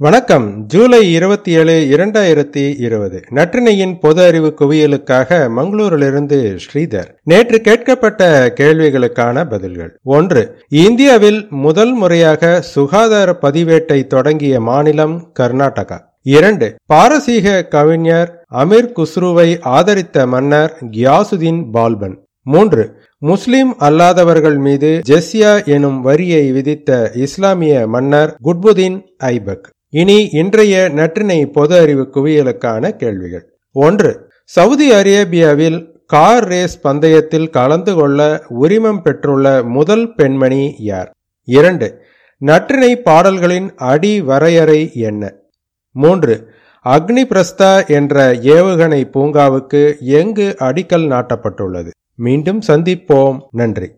வணக்கம். ஜூலை இருபத்தி ஏழு இரண்டாயிரத்தி இருபது. நற்றினையின் பொது அறிவு குவியலுக்காக மங்களூரிலிருந்து ஸ்ரீதர். நேற்று கேட்கப்பட்ட கேள்விகளுக்கான பதில்கள். ஒன்று இந்தியாவில் முதல் முறையாக சுகாதார பதிவேட்டை தொடங்கிய மாநிலம் கர்நாடகா. இரண்டு பாரசீக கவிஞர் அமீர் குஸ்ருவை ஆதரித்த மன்னர் கியாசுதீன் பால்பன். மூன்று முஸ்லிம் அல்லாதவர்கள் மீது ஜெஸ்யா எனும் வரியை விதித்த இஸ்லாமிய மன்னர் குட்புதீன் ஐபக். இனி இன்றைய நற்றினை பொது அறிவு குவியலுக்கான கேள்விகள். ஒன்று சவுதி அரேபியாவில் கார் ரேஸ் பந்தயத்தில் கலந்து கொள்ள உரிமம் பெற்றுள்ள முதல் பெண்மணி யார்? இரண்டு நற்றினை பாடல்களின் அடி வரையறை என்ன? மூன்று அக்னி பிரஸ்தா என்ற ஏவுகணை பூங்காவுக்கு எங்கு அடிக்கல் நாட்டப்பட்டுள்ளது? மீண்டும் சந்திப்போம். நன்றி.